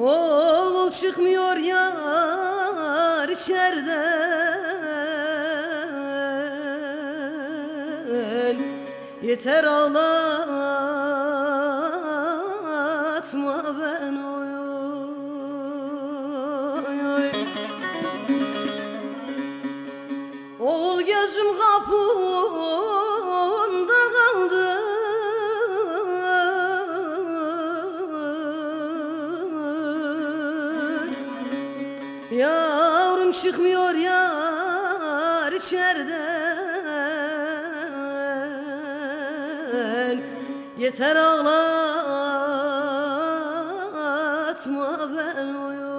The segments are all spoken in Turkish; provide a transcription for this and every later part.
Oğul çıkmıyor yar içerden Yeter ağlatma ben o Yeter ağlatma ben uyum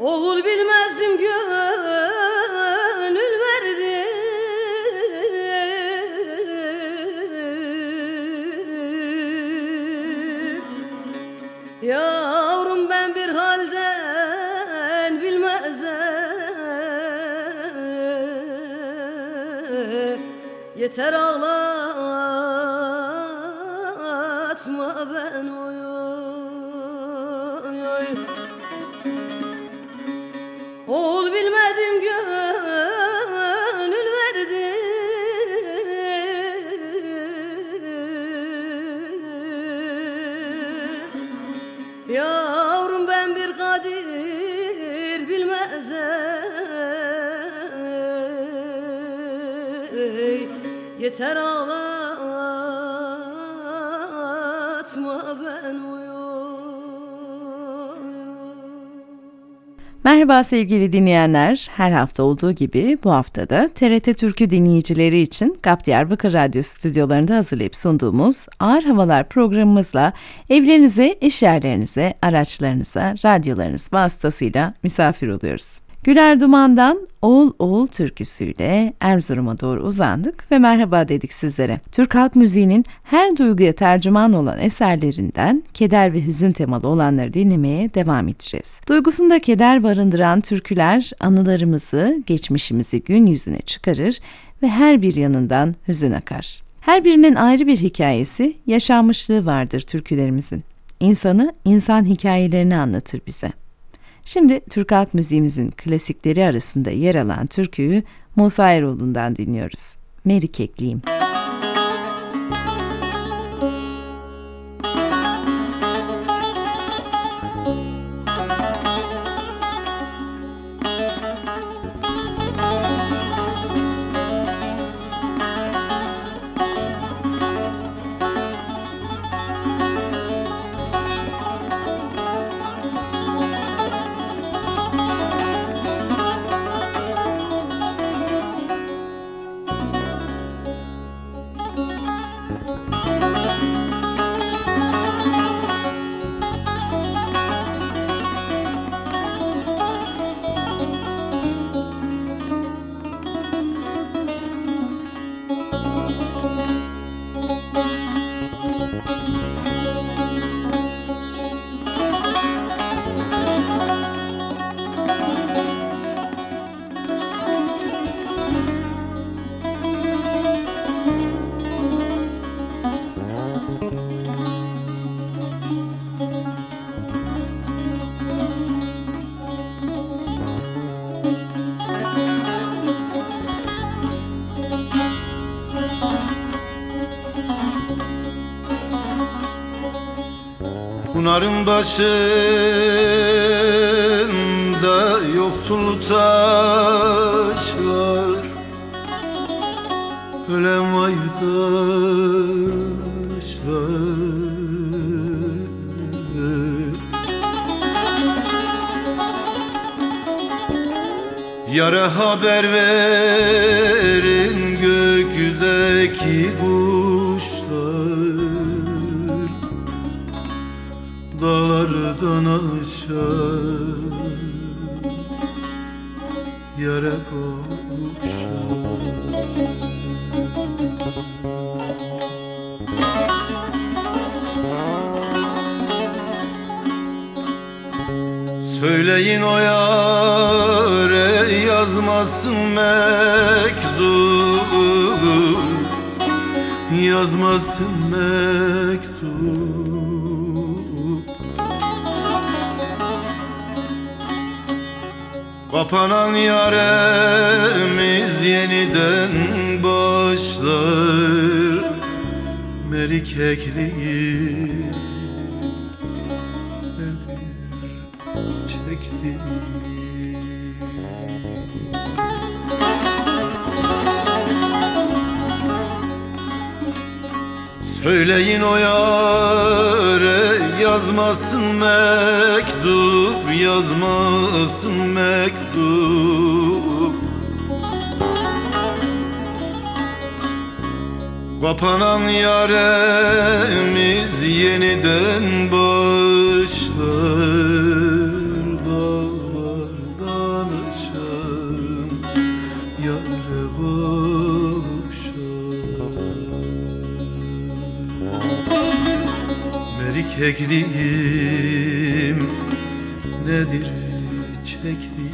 Ol bilmezdim gönül verdim Yavrum ben bir halden bilmezem. Yeter ağlatma Yavrum ben bir kadir bilmezem. Yeter ağlatma ben Merhaba sevgili dinleyenler. Her hafta olduğu gibi bu haftada TRT Türkü dinleyicileri için GAP Diyarbakır Radyo stüdyolarında hazırlayıp sunduğumuz Ağır Havalar programımızla evlerinize, iş yerlerinize, araçlarınıza, radyolarınız vasıtasıyla misafir oluyoruz. Güler Duman'dan Oğul Oğul türküsüyle Erzurum'a doğru uzandık ve merhaba dedik sizlere. Türk halk müziğinin her duyguya tercüman olan eserlerinden keder ve hüzün temalı olanları dinlemeye devam edeceğiz. Duygusunda keder barındıran türküler anılarımızı, geçmişimizi gün yüzüne çıkarır ve her bir yanından hüzün akar. Her birinin ayrı bir hikayesi, yaşanmışlığı vardır türkülerimizin. İnsanı, insan hikayelerini anlatır bize. Şimdi Türk halk müziğimizin klasikleri arasında yer alan türküyü Musa Eroğlu'ndan dinliyoruz. Meri Kekliyim. Pınarın başında yoksul taşlar. Ölen vaydaşlar Yara haber verin Yara koşar Söyleyin o yare yazmasın mektup Yazmasın mektup Kapanan yaremiz yeniden başlar. Merik ekliği nedir çekti. Söyleyin o yare yazmasın mektup yazmasın mektup. Kapanan yaremiz yeniden başlar. Dağlardan aşan yare kavuşar Merik ekliği nedir çektiğim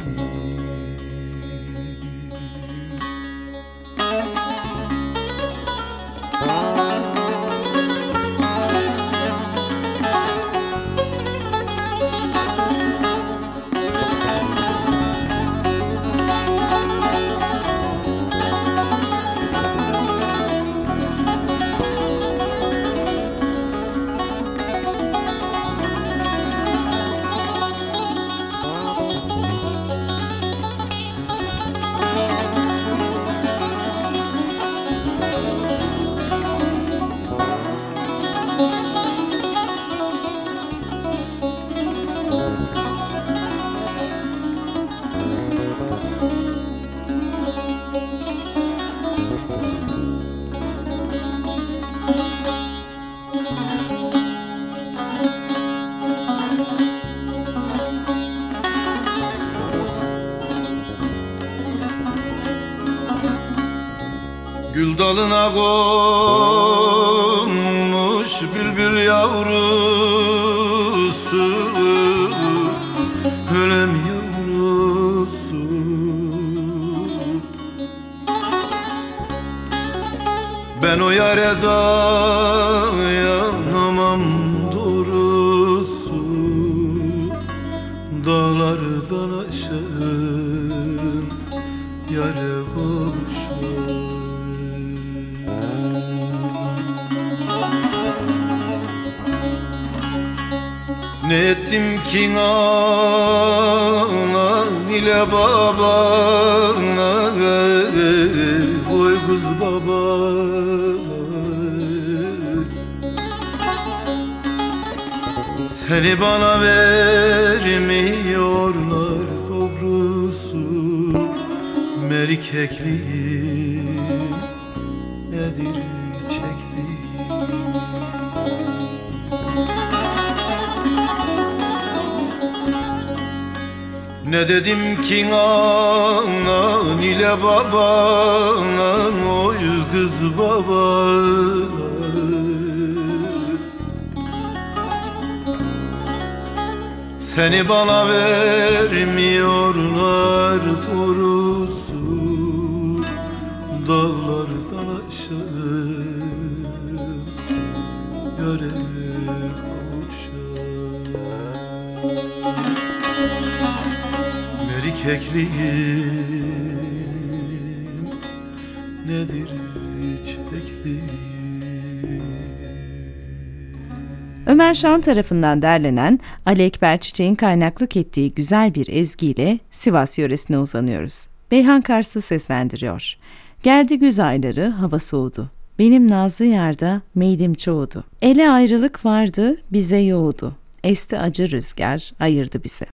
dalına konmuş bülbül yavrusu Ölem yavrusu. Ben o yare dayanamam doğrusu. Dağlardan aşağım yare ki anan ile babana Oy kız babana. Seni bana vermiyorlar doğrusu Merik Ne dedim ki anan ile babana Oy kız babana Seni bana vermiyorlar doğrusu Eklim nedir çektiğim Ömer Şan tarafından derlenen Ali Ekber Çiçek'in kaynaklık ettiği güzel bir ezgiyle Sivas yöresine uzanıyoruz. Beyhan Karslı seslendiriyor. Geldi güz ayları, hava soğudu. Benim nazlı yarda meylim çoğudu. Ele ayrılık vardı, bize yoğudu. Esti acı rüzgar, ayırdı bizi.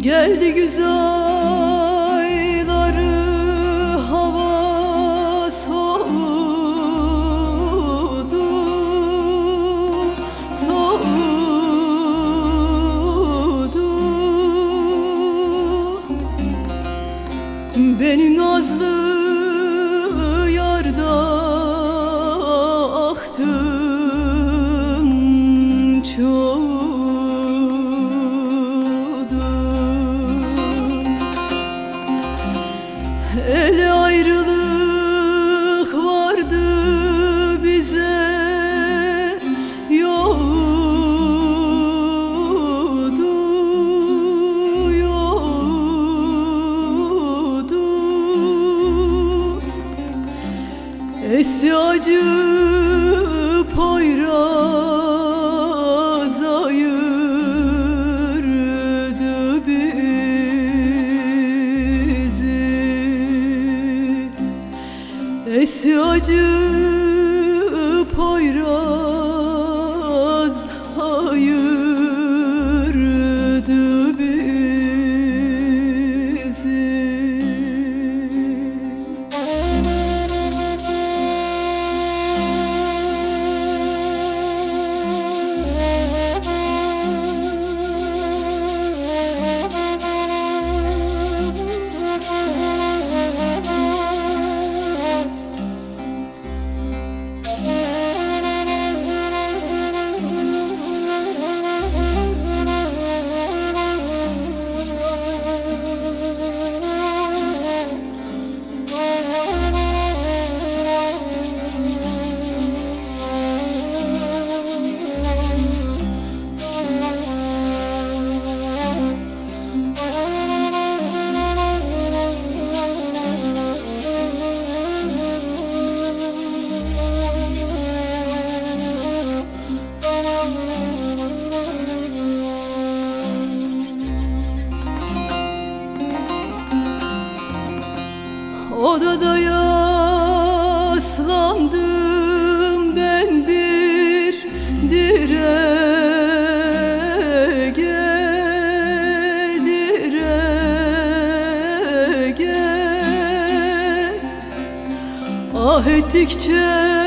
Geldi güzel Odada yaslandım ben bir direğe direğe Ah ettikçe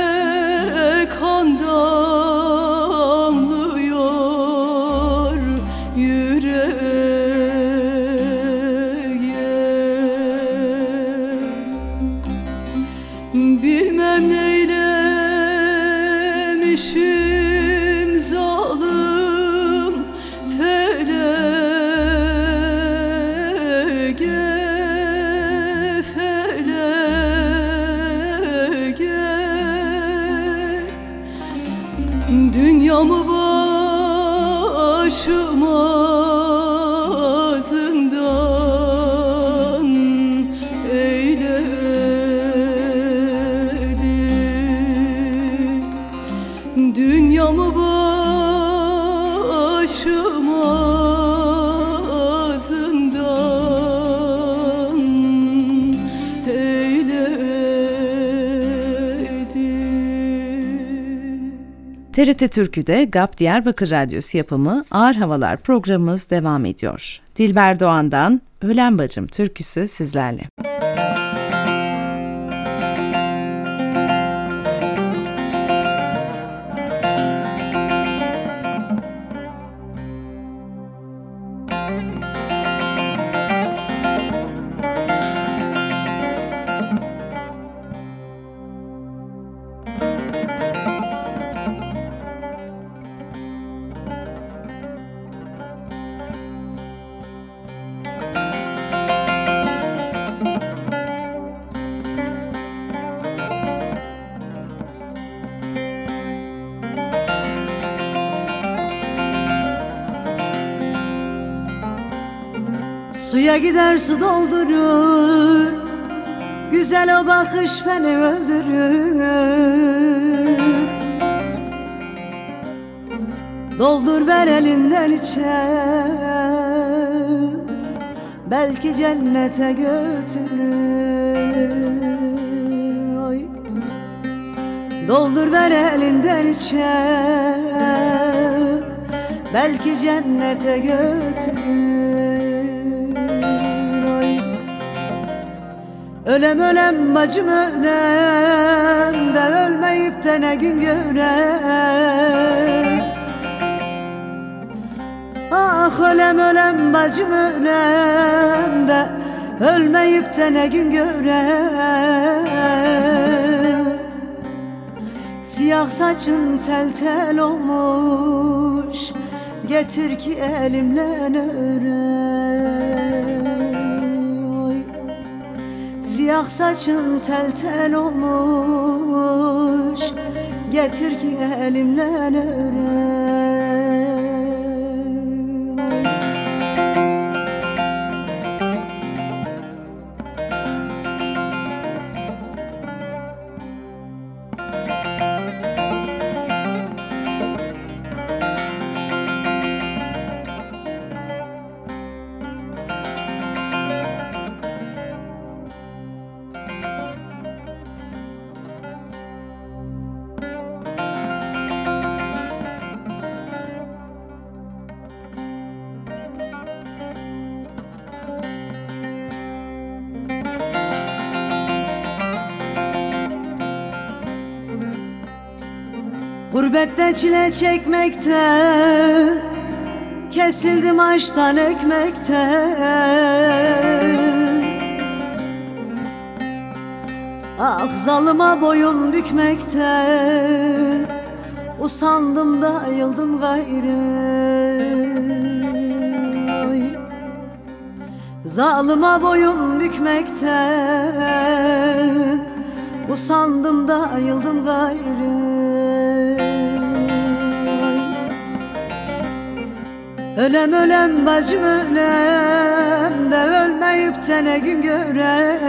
TRT Türkü'de GAP Diyarbakır Radyosu yapımı Ağır Havalar programımız devam ediyor. Dilber Doğan'dan Ölen Bacım türküsü sizlerle. Suya gider su doldurur. Güzel o bakış beni öldürür. Doldur ver elinden içer Belki cennete götürür. Oy. Doldur ver elinden içer Belki cennete götürür Ölem ölem bacım ölem de ölmeyip de ne gün görem Ah ölem ölem bacım ölem de ölmeyip de ne gün görem Siyah saçın tel tel olmuş Getir ki elimle örem Siyah saçın tel tel olmuş. Getir ki elimle örem Gurbette çile çekmekten Kesildim açtan ekmekten Ah zalıma boyun bükmekten Usandım da ayıldım gayrı. Zalıma boyun bükmekten Usandım da ayıldım gayrı Ölem ölem bacım ölem de ölmeyip de ne gün görem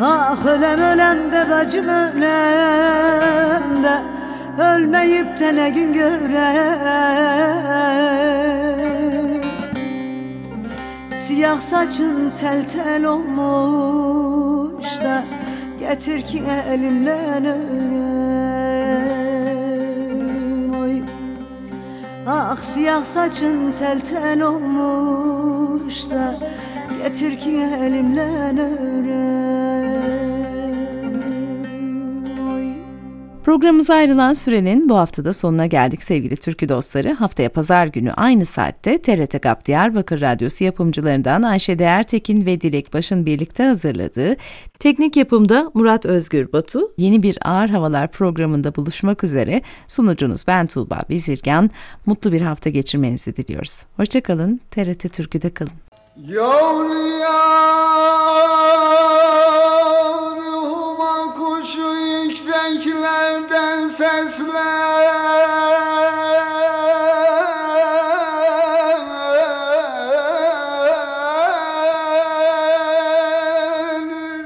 Ah ölem ölem de bacım ölem de Ölmeyip de ne gün görem Siyah saçın tel tel olmuş da Getir ki elimle örem Ah siyah saçın tel tel olmuş da Getir ki elimle örem Programımıza ayrılan sürenin bu haftada sonuna geldik sevgili türkü dostları. Haftaya pazar günü aynı saatte TRT GAP Diyarbakır Radyosu yapımcılarından Ayşe Değertekin ve Dilek Baş'ın birlikte hazırladığı teknik yapımda Murat Özgür Batu yeni bir Ağır Havalar programında buluşmak üzere sunucunuz ben Tuğba Bizirgan. Mutlu bir hafta geçirmenizi diliyoruz. Hoşçakalın, TRT Türkü'de kalın. Yavru yavruma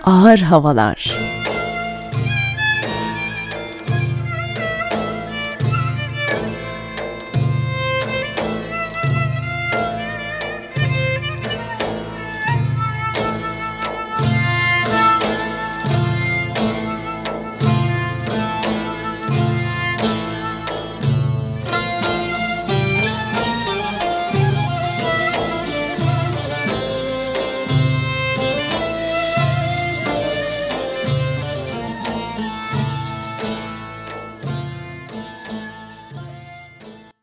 Ağır Havalar